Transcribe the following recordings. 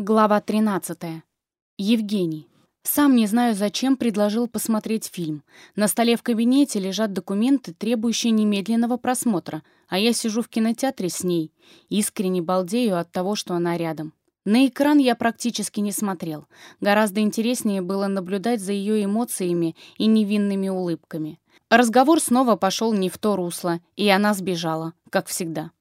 Глава 13. Евгений. Сам не знаю, зачем предложил посмотреть фильм. На столе в кабинете лежат документы, требующие немедленного просмотра, а я сижу в кинотеатре с ней. Искренне балдею от того, что она рядом. На экран я практически не смотрел. Гораздо интереснее было наблюдать за ее эмоциями и невинными улыбками. Разговор снова пошел не в то русло, и она сбежала, как всегда.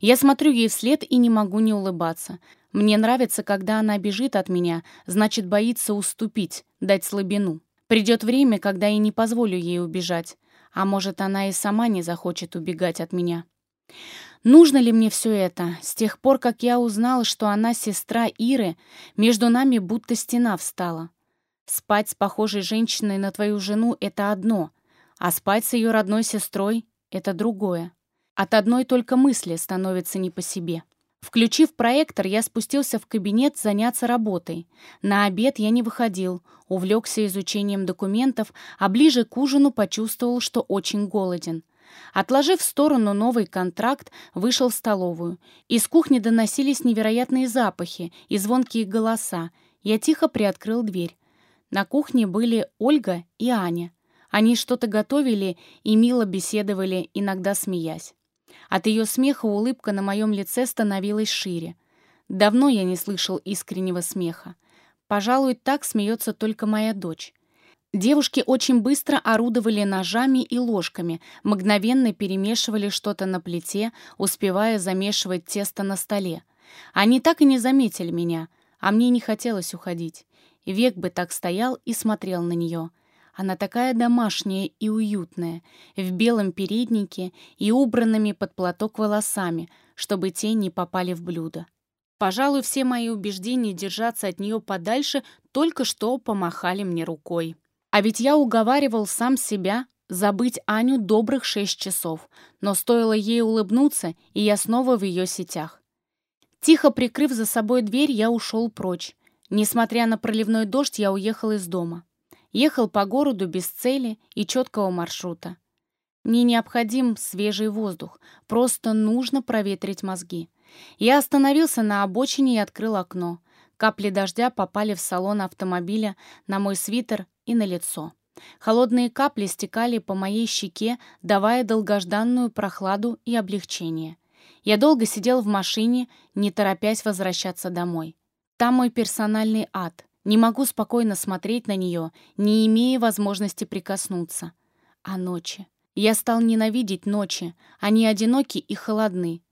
Я смотрю ей вслед и не могу не улыбаться. Мне нравится, когда она бежит от меня, значит, боится уступить, дать слабину. Придет время, когда я не позволю ей убежать. А может, она и сама не захочет убегать от меня. Нужно ли мне все это? С тех пор, как я узнала, что она сестра Иры, между нами будто стена встала. Спать с похожей женщиной на твою жену — это одно, а спать с ее родной сестрой — это другое. От одной только мысли становится не по себе. Включив проектор, я спустился в кабинет заняться работой. На обед я не выходил, увлекся изучением документов, а ближе к ужину почувствовал, что очень голоден. Отложив в сторону новый контракт, вышел в столовую. Из кухни доносились невероятные запахи и звонкие голоса. Я тихо приоткрыл дверь. На кухне были Ольга и Аня. Они что-то готовили и мило беседовали, иногда смеясь. От ее смеха улыбка на моем лице становилась шире. Давно я не слышал искреннего смеха. Пожалуй, так смеется только моя дочь. Девушки очень быстро орудовали ножами и ложками, мгновенно перемешивали что-то на плите, успевая замешивать тесто на столе. Они так и не заметили меня, а мне не хотелось уходить. Век бы так стоял и смотрел на нее — она такая домашняя и уютная, в белом переднике и убранными под платок волосами, чтобы тень не попали в блюдо. Пожалуй, все мои убеждения держаться от нее подальше только что помахали мне рукой. А ведь я уговаривал сам себя забыть Аню добрых шесть часов, но стоило ей улыбнуться, и я снова в ее сетях. Тихо прикрыв за собой дверь, я ушел прочь. Несмотря на проливной дождь, я уехал из дома. Ехал по городу без цели и четкого маршрута. Мне необходим свежий воздух, просто нужно проветрить мозги. Я остановился на обочине и открыл окно. Капли дождя попали в салон автомобиля, на мой свитер и на лицо. Холодные капли стекали по моей щеке, давая долгожданную прохладу и облегчение. Я долго сидел в машине, не торопясь возвращаться домой. Там мой персональный ад. Не могу спокойно смотреть на нее, не имея возможности прикоснуться. А ночи? Я стал ненавидеть ночи. Они одиноки и холодны.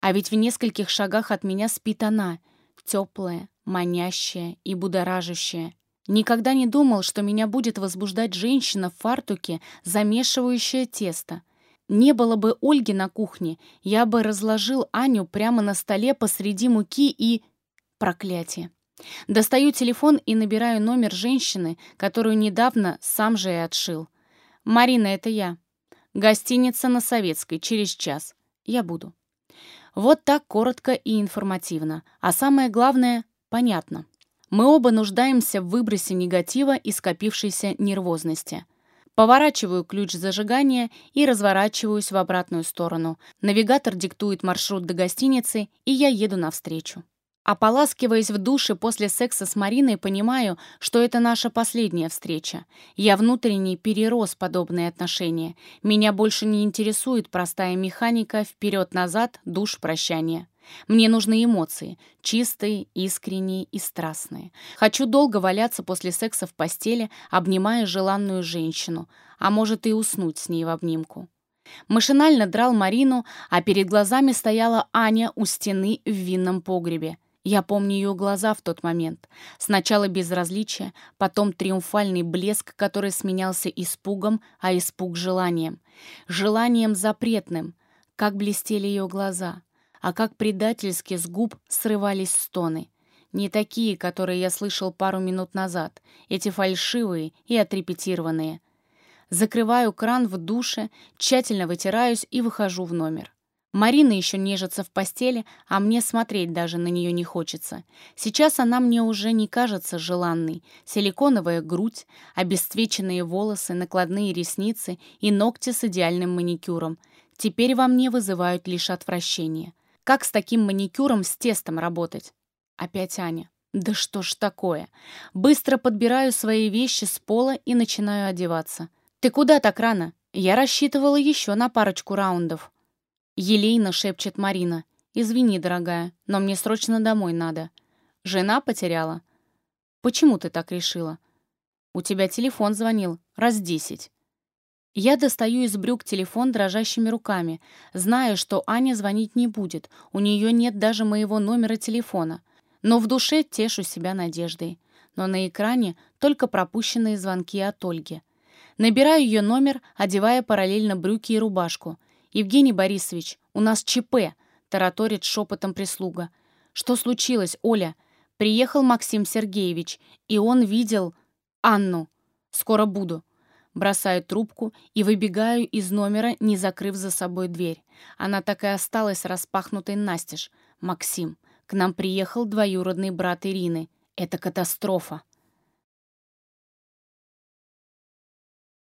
А ведь в нескольких шагах от меня спит она, теплая, манящая и будоражащая. Никогда не думал, что меня будет возбуждать женщина в фартуке, замешивающая тесто. Не было бы Ольги на кухне, я бы разложил Аню прямо на столе посреди муки и... Проклятие. Достаю телефон и набираю номер женщины, которую недавно сам же и отшил. «Марина, это я. Гостиница на Советской, через час. Я буду». Вот так коротко и информативно. А самое главное — понятно. Мы оба нуждаемся в выбросе негатива и скопившейся нервозности. Поворачиваю ключ зажигания и разворачиваюсь в обратную сторону. Навигатор диктует маршрут до гостиницы, и я еду навстречу. Ополаскиваясь в душе после секса с Мариной, понимаю, что это наша последняя встреча. Я внутренне перерос подобные отношения. Меня больше не интересует простая механика вперед-назад, душ, прощание. Мне нужны эмоции, чистые, искренние и страстные. Хочу долго валяться после секса в постели, обнимая желанную женщину, а может и уснуть с ней в обнимку. Машинально драл Марину, а перед глазами стояла Аня у стены в винном погребе. Я помню ее глаза в тот момент. Сначала безразличие, потом триумфальный блеск, который сменялся испугом, а испуг — желанием. Желанием запретным. Как блестели ее глаза. А как предательски с губ срывались стоны. Не такие, которые я слышал пару минут назад. Эти фальшивые и отрепетированные. Закрываю кран в душе, тщательно вытираюсь и выхожу в номер. Марина еще нежится в постели, а мне смотреть даже на нее не хочется. Сейчас она мне уже не кажется желанной. Силиконовая грудь, обесцвеченные волосы, накладные ресницы и ногти с идеальным маникюром. Теперь во мне вызывают лишь отвращение. Как с таким маникюром с тестом работать? Опять Аня. Да что ж такое? Быстро подбираю свои вещи с пола и начинаю одеваться. Ты куда так рано? Я рассчитывала еще на парочку раундов. Елейно шепчет Марина. «Извини, дорогая, но мне срочно домой надо. Жена потеряла?» «Почему ты так решила?» «У тебя телефон звонил. Раз десять». Я достаю из брюк телефон дрожащими руками, зная, что Аня звонить не будет, у нее нет даже моего номера телефона. Но в душе тешу себя надеждой. Но на экране только пропущенные звонки от Ольги. Набираю ее номер, одевая параллельно брюки и рубашку. «Евгений Борисович, у нас ЧП», — тараторит шепотом прислуга. «Что случилось, Оля?» «Приехал Максим Сергеевич, и он видел Анну. Скоро буду». Бросаю трубку и выбегаю из номера, не закрыв за собой дверь. Она так и осталась распахнутой настежь. «Максим, к нам приехал двоюродный брат Ирины. Это катастрофа».